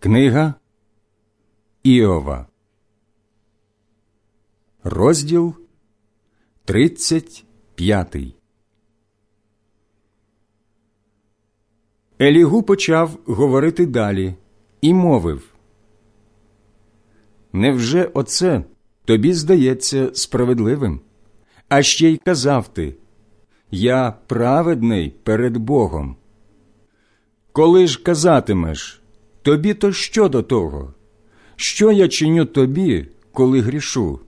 Книга Іова, розділ 35 Елігу почав говорити далі і мовив Невже оце тобі здається справедливим? А ще й казав ти Я праведний перед Богом. Коли ж казатимеш Тобі то що до того? Що я чиню тобі, коли грішу?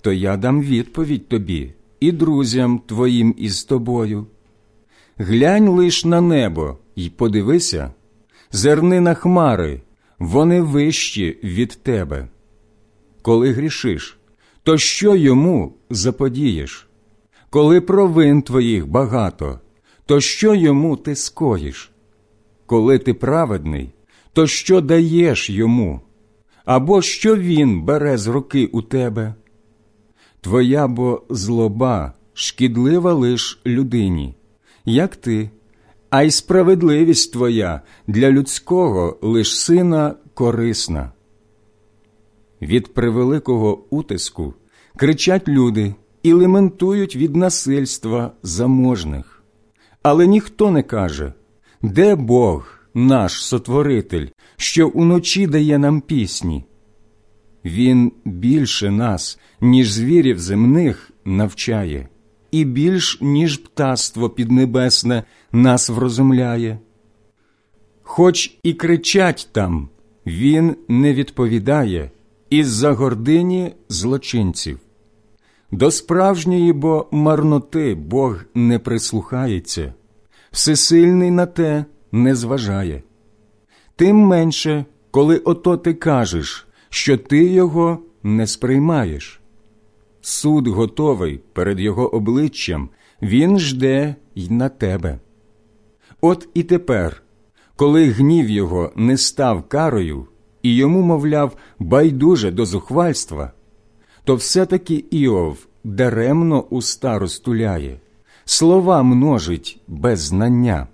То я дам відповідь тобі і друзям твоїм із тобою. Глянь лиш на небо й подивися, зерни на хмари, вони вищі від тебе. Коли грішиш, то що йому заподієш? Коли провин твоїх багато, то що йому ти скоїш? Коли ти праведний, то що даєш йому? Або що він бере з руки у тебе? Твоя бо злоба шкідлива лиш людині, як ти, а й справедливість твоя для людського лиш сина корисна. Від превеликого утиску кричать люди і лементують від насильства заможних. Але ніхто не каже, де Бог, наш Сотворитель, що уночі дає нам пісні. Він більше нас, ніж звірів земних, навчає, і більш, ніж птаство піднебесне нас врозумляє. Хоч і кричать там, він не відповідає із за гордині злочинців. До справжньої бо марноти Бог не прислухається, всесильний на те не зважає. Тим менше, коли ото ти кажеш, що ти його не сприймаєш. Суд готовий перед його обличчям, він жде й на тебе. От і тепер, коли гнів його не став карою, і йому, мовляв, байдуже до зухвальства, то все-таки Іов даремно уста розтуляє, слова множить без знання.